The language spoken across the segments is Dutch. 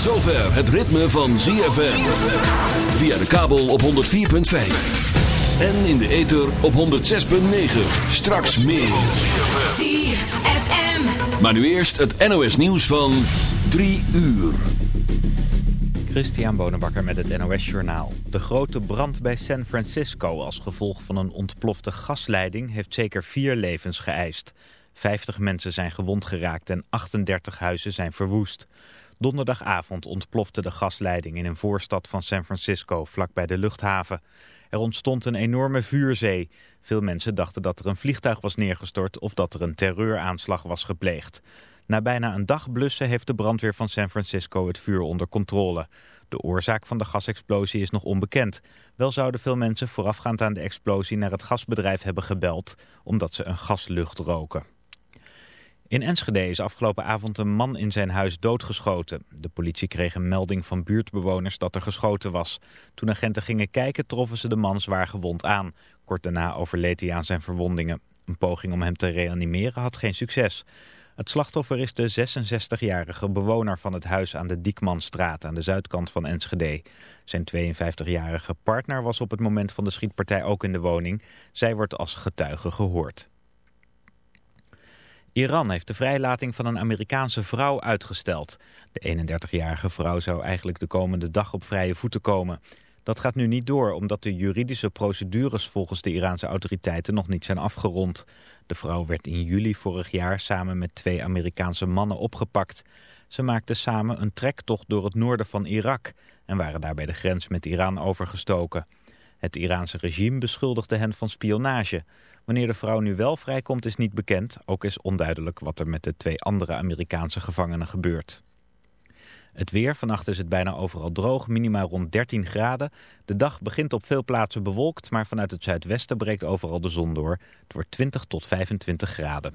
Tot zover het ritme van ZFM. Via de kabel op 104.5. En in de ether op 106.9. Straks meer. ZFM. Maar nu eerst het NOS nieuws van 3 uur. Christian Bonenbakker met het NOS Journaal. De grote brand bij San Francisco als gevolg van een ontplofte gasleiding heeft zeker vier levens geëist. 50 mensen zijn gewond geraakt en 38 huizen zijn verwoest. Donderdagavond ontplofte de gasleiding in een voorstad van San Francisco, vlakbij de luchthaven. Er ontstond een enorme vuurzee. Veel mensen dachten dat er een vliegtuig was neergestort of dat er een terreuraanslag was gepleegd. Na bijna een dag blussen heeft de brandweer van San Francisco het vuur onder controle. De oorzaak van de gasexplosie is nog onbekend. Wel zouden veel mensen voorafgaand aan de explosie naar het gasbedrijf hebben gebeld, omdat ze een gaslucht roken. In Enschede is afgelopen avond een man in zijn huis doodgeschoten. De politie kreeg een melding van buurtbewoners dat er geschoten was. Toen agenten gingen kijken troffen ze de man zwaar gewond aan. Kort daarna overleed hij aan zijn verwondingen. Een poging om hem te reanimeren had geen succes. Het slachtoffer is de 66-jarige bewoner van het huis aan de Diekmanstraat aan de zuidkant van Enschede. Zijn 52-jarige partner was op het moment van de schietpartij ook in de woning. Zij wordt als getuige gehoord. Iran heeft de vrijlating van een Amerikaanse vrouw uitgesteld. De 31-jarige vrouw zou eigenlijk de komende dag op vrije voeten komen. Dat gaat nu niet door omdat de juridische procedures volgens de Iraanse autoriteiten nog niet zijn afgerond. De vrouw werd in juli vorig jaar samen met twee Amerikaanse mannen opgepakt. Ze maakten samen een trektocht door het noorden van Irak en waren daarbij de grens met Iran overgestoken. Het Iraanse regime beschuldigde hen van spionage. Wanneer de vrouw nu wel vrijkomt is niet bekend. Ook is onduidelijk wat er met de twee andere Amerikaanse gevangenen gebeurt. Het weer, vannacht is het bijna overal droog, minimaal rond 13 graden. De dag begint op veel plaatsen bewolkt, maar vanuit het zuidwesten breekt overal de zon door. Het wordt 20 tot 25 graden.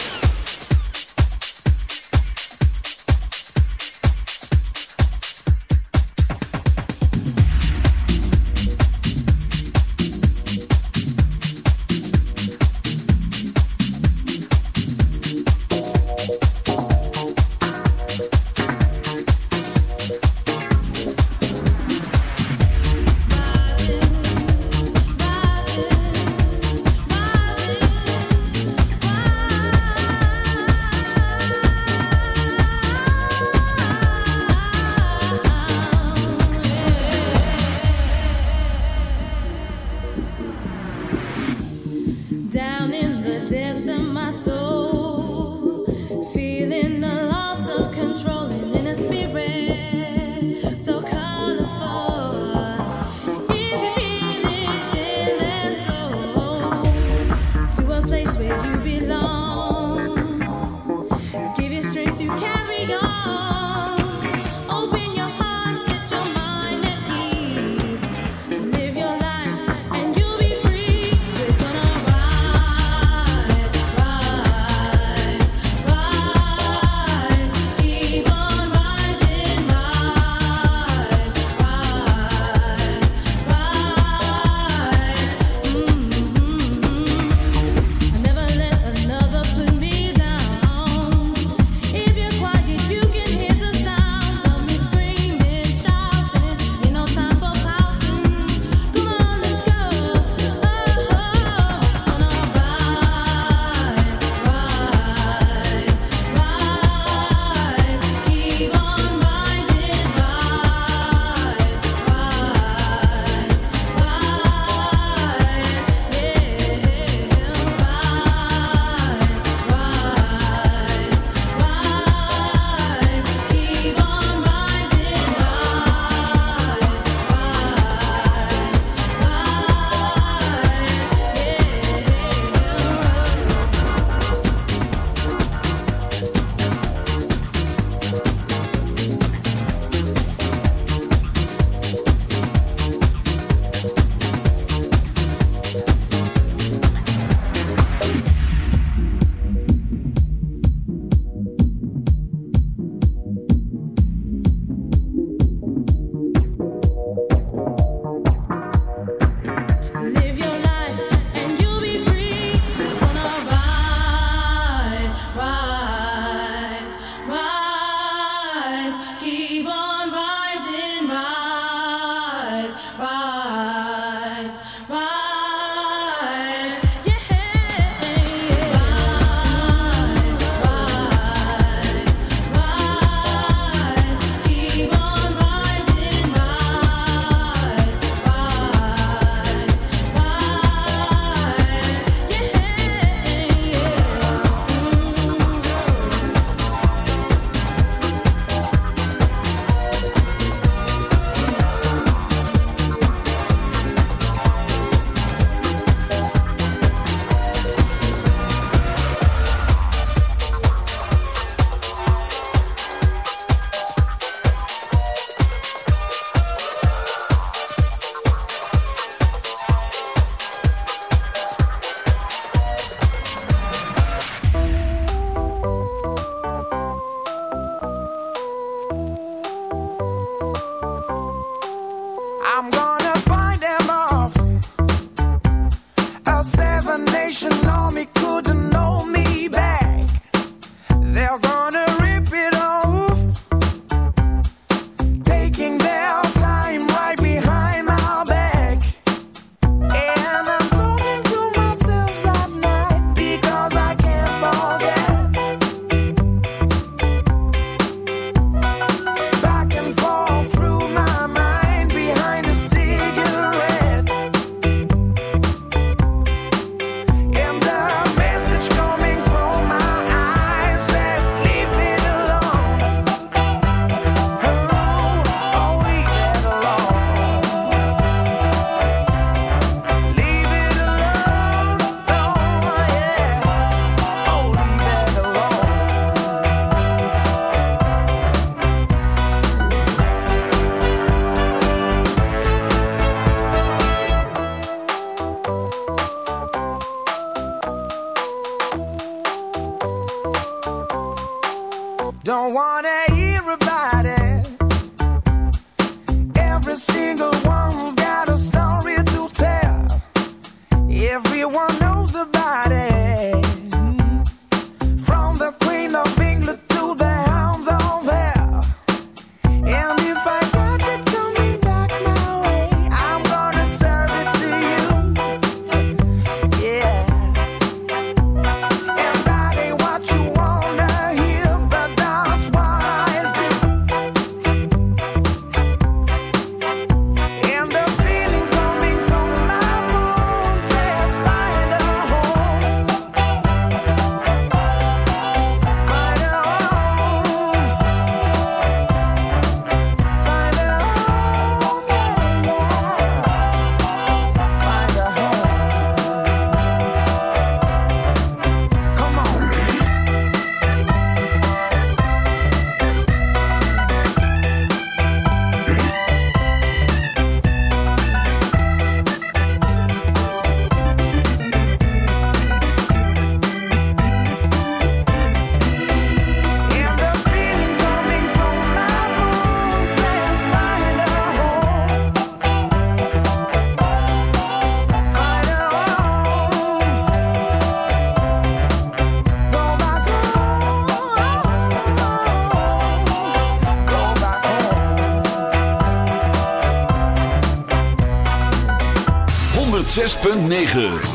106.9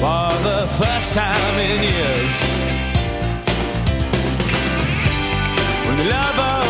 for the first time in years. When the love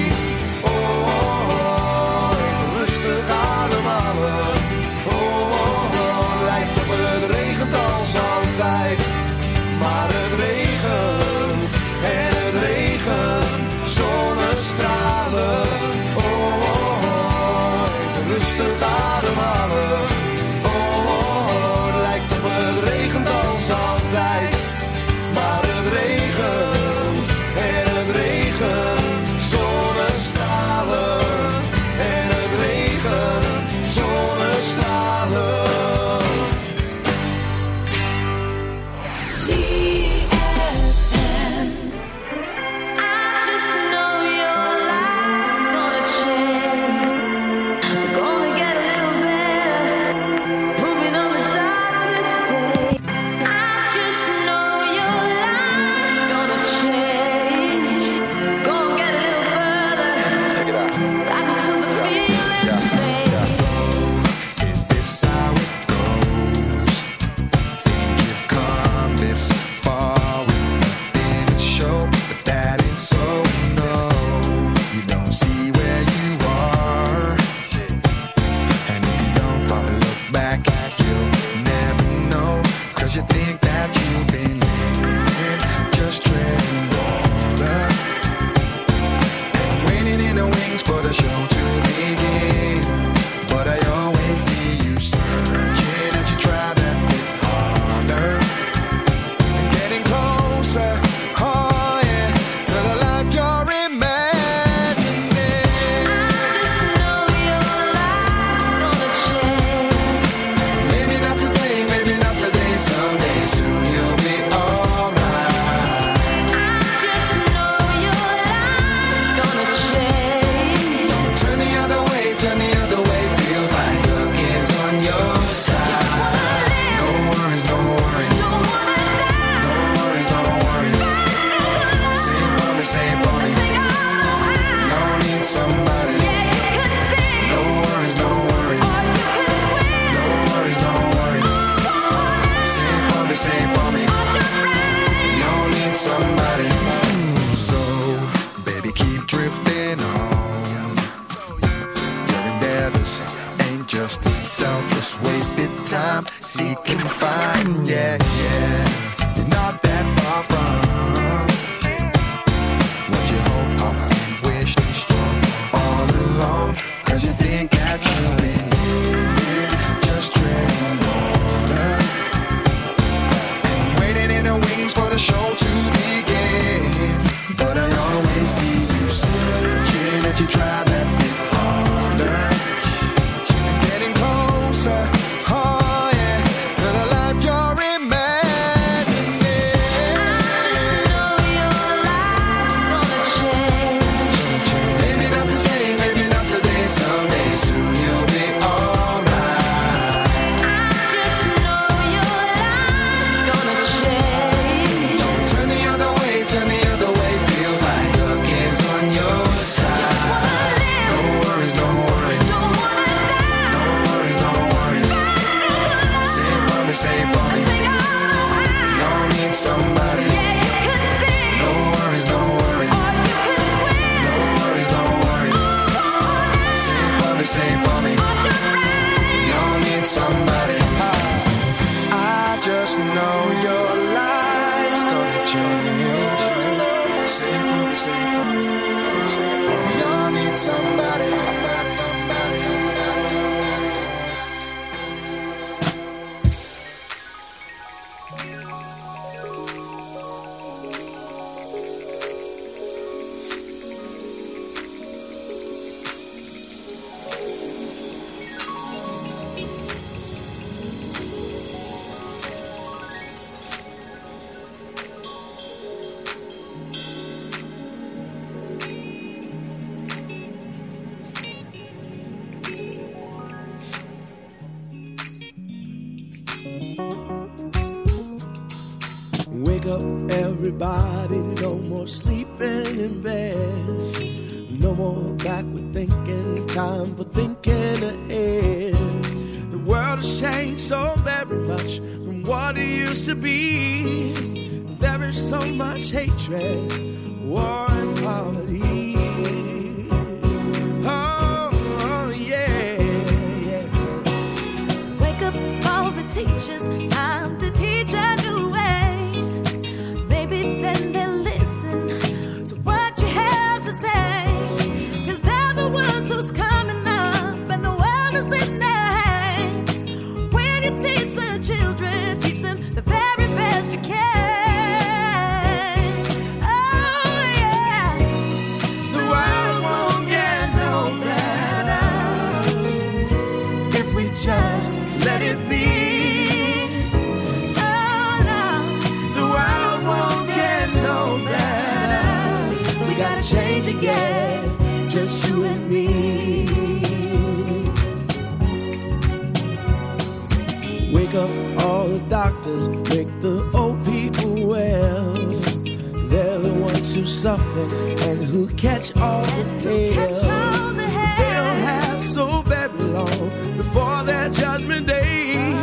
all the haters. They don't have so very long before their judgment day.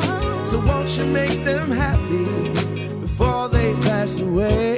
So won't you make them happy before they pass away?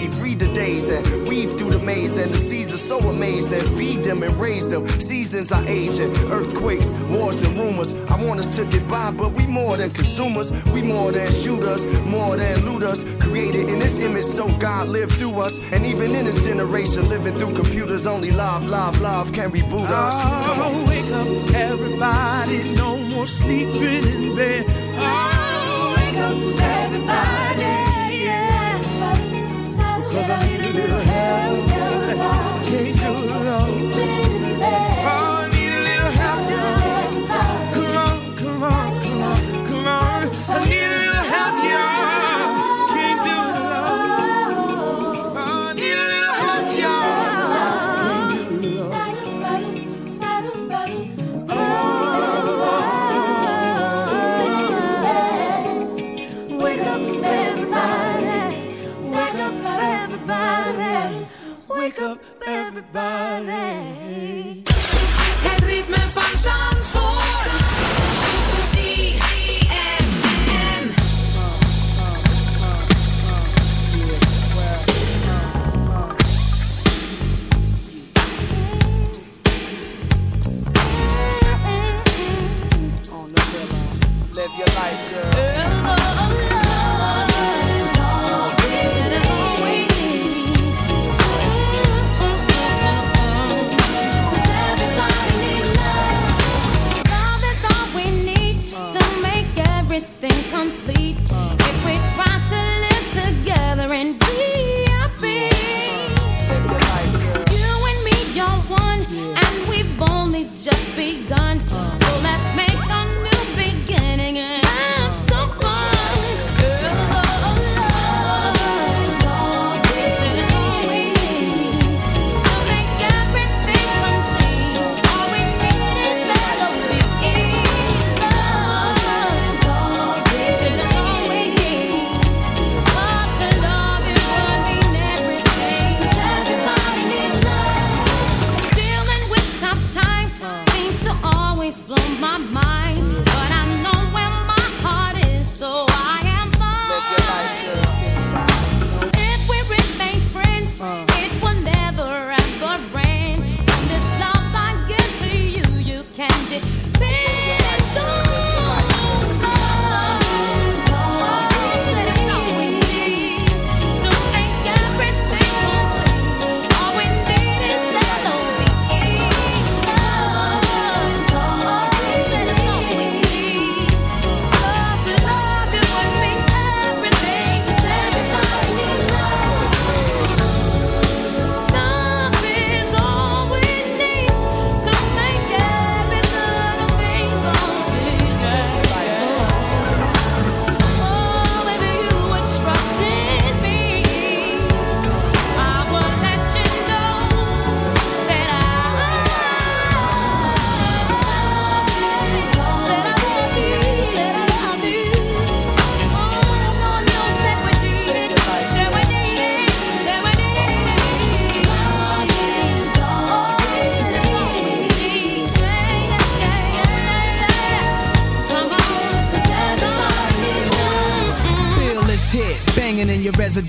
The days and weave through the maze. And the seas are so amazing. Feed them and raise them. Seasons are aging. Earthquakes, wars, and rumors. I want us to get by, but we more than consumers. We more than shooters, more than looters. Created in this image, so God lived through us. And even in this generation, living through computers, only love, love, love can reboot us. Oh, wake up, everybody. No more sleeping in bed. Oh, wake up, everybody.